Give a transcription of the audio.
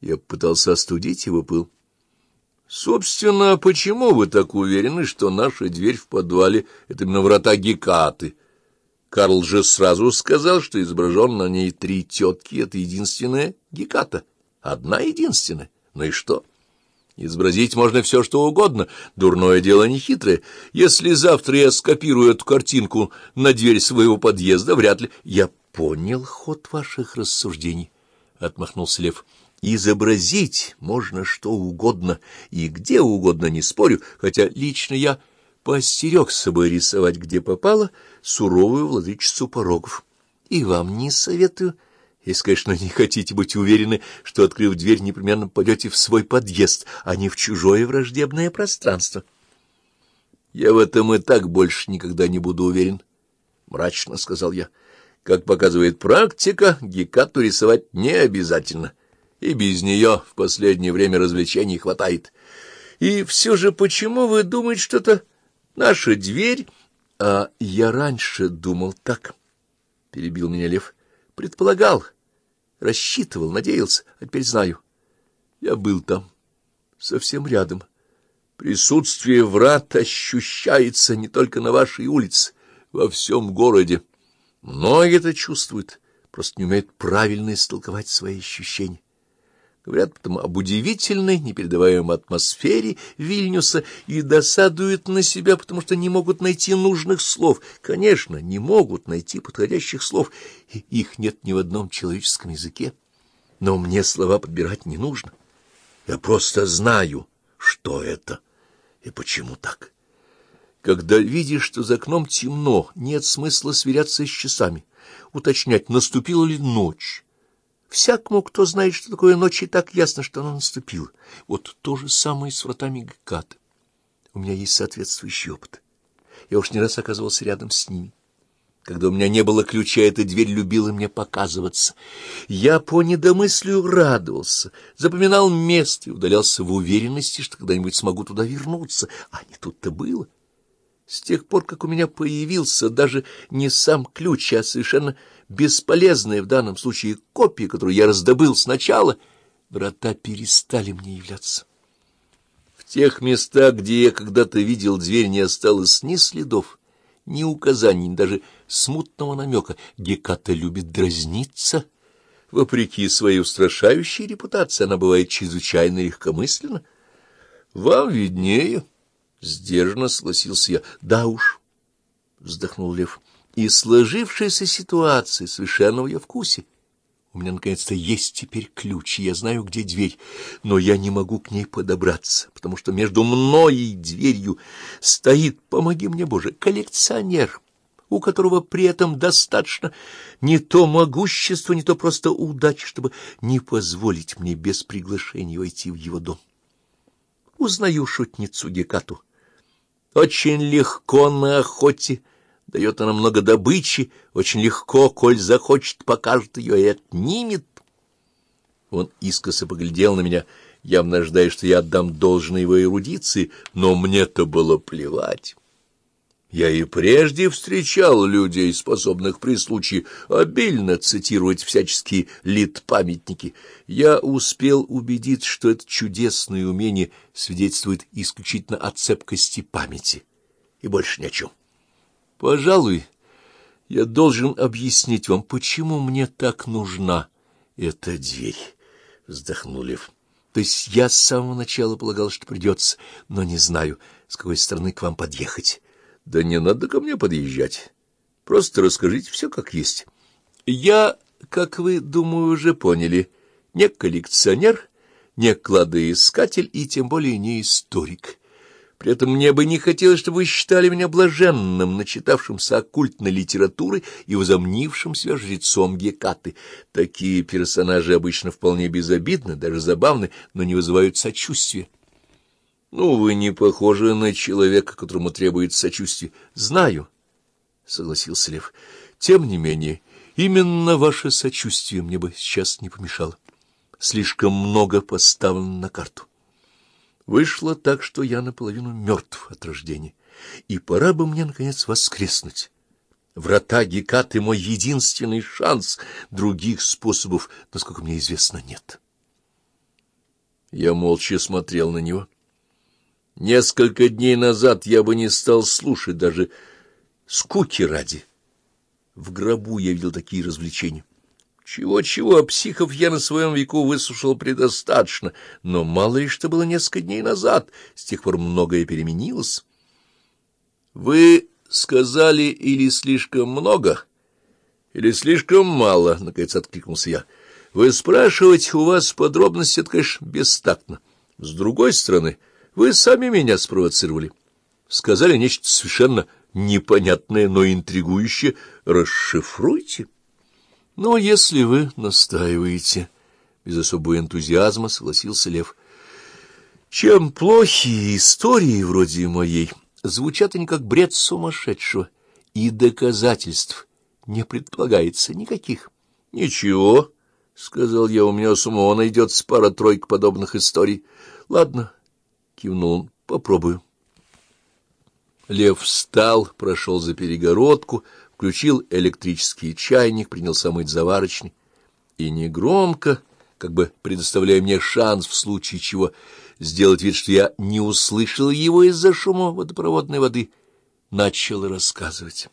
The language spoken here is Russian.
Я пытался остудить его пыл. Собственно, почему вы так уверены, что наша дверь в подвале — это именно врата Гекаты? Карл же сразу сказал, что изображен на ней три тетки — это единственная Геката. Одна единственная. Ну и что? Изобразить можно все, что угодно. Дурное дело не хитрое. Если завтра я скопирую эту картинку на дверь своего подъезда, вряд ли... Я понял ход ваших рассуждений, — отмахнулся Лев. Изобразить можно что угодно и где угодно, не спорю, хотя лично я поостерег с собой рисовать, где попало, суровую владычицу порогов. И вам не советую, если, конечно, не хотите быть уверены, что, открыв дверь, непременно пойдете в свой подъезд, а не в чужое враждебное пространство. Я в этом и так больше никогда не буду уверен, — мрачно сказал я. Как показывает практика, Гекату рисовать не обязательно и без нее в последнее время развлечений хватает. И все же почему вы думаете, что это наша дверь? А я раньше думал так, — перебил меня Лев. Предполагал, рассчитывал, надеялся, а теперь знаю. Я был там, совсем рядом. Присутствие врат ощущается не только на вашей улице, во всем городе. Многие это чувствуют, просто не умеют правильно истолковать свои ощущения. Говорят потом об удивительной, непередаваемой атмосфере Вильнюса и досадуют на себя, потому что не могут найти нужных слов. Конечно, не могут найти подходящих слов, их нет ни в одном человеческом языке. Но мне слова подбирать не нужно. Я просто знаю, что это и почему так. Когда видишь, что за окном темно, нет смысла сверяться с часами, уточнять, наступила ли ночь, Всякому, кто знает, что такое ночь, и так ясно, что она наступила. Вот то же самое с вратами Геката. У меня есть соответствующий опыт. Я уж не раз оказывался рядом с ними. Когда у меня не было ключа, эта дверь любила мне показываться. Я по недомыслию радовался, запоминал место и удалялся в уверенности, что когда-нибудь смогу туда вернуться. А не тут-то было. С тех пор, как у меня появился даже не сам ключ, а совершенно бесполезная в данном случае копия, которую я раздобыл сначала, врата перестали мне являться. В тех местах, где я когда-то видел дверь, не осталось ни следов, ни указаний, ни даже смутного намека. Геката любит дразниться. Вопреки своей устрашающей репутации, она бывает чрезвычайно легкомысленна. Вам виднее... Сдержанно согласился я. — Да уж, — вздохнул Лев, — и сложившаяся ситуация совершенно в ее вкусе. У меня, наконец-то, есть теперь ключ, я знаю, где дверь, но я не могу к ней подобраться, потому что между мной и дверью стоит, помоги мне, Боже, коллекционер, у которого при этом достаточно не то могущества, не то просто удачи, чтобы не позволить мне без приглашения войти в его дом. Узнаю шутницу Гекату очень легко на охоте, дает она много добычи, очень легко, коль захочет, покажет ее и отнимет. Он искоса поглядел на меня, явно ожидая, что я отдам должное его эрудиции, но мне-то было плевать. Я и прежде встречал людей, способных при случае обильно цитировать всяческие лит-памятники. Я успел убедиться, что это чудесное умение свидетельствует исключительно о цепкости памяти и больше ни о чем. Пожалуй, я должен объяснить вам, почему мне так нужна эта дверь, — вздохнул Лев. То есть я с самого начала полагал, что придется, но не знаю, с какой стороны к вам подъехать. Да не надо ко мне подъезжать. Просто расскажите все как есть. Я, как вы, думаю, уже поняли, не коллекционер, не кладоискатель и тем более не историк. При этом мне бы не хотелось, чтобы вы считали меня блаженным, начитавшимся оккультной литературы и возомнившим себя жрецом Гекаты. Такие персонажи обычно вполне безобидны, даже забавны, но не вызывают сочувствия. — Ну, вы не похожи на человека, которому требуется сочувствие. — Знаю, — согласился Лев. — Тем не менее, именно ваше сочувствие мне бы сейчас не помешало. Слишком много поставлено на карту. Вышло так, что я наполовину мертв от рождения, и пора бы мне, наконец, воскреснуть. Врата Гекаты — мой единственный шанс, других способов, насколько мне известно, нет». Я молча смотрел на него. Несколько дней назад я бы не стал слушать даже скуки ради. В гробу я видел такие развлечения. Чего-чего, а психов я на своем веку выслушал предостаточно, но мало ли что было несколько дней назад, с тех пор многое переменилось. Вы сказали или слишком много, или слишком мало, — наконец откликнулся я. Вы спрашиваете у вас подробности, это, конечно, бестактно. С другой стороны, вы сами меня спровоцировали. Сказали нечто совершенно непонятное, но интригующее. Расшифруйте. Но если вы настаиваете, без особого энтузиазма согласился Лев. Чем плохие истории вроде моей, звучат они как бред сумасшедшего, и доказательств не предполагается никаких. — Ничего, — сказал я, — у меня самого найдется пара-тройка подобных историй. — Ладно, — кивнул он, — попробую. Лев встал, прошел за перегородку, включил электрический чайник, принялся мыть заварочный и негромко, как бы предоставляя мне шанс в случае чего сделать вид, что я не услышал его из-за шума водопроводной воды, начал рассказывать.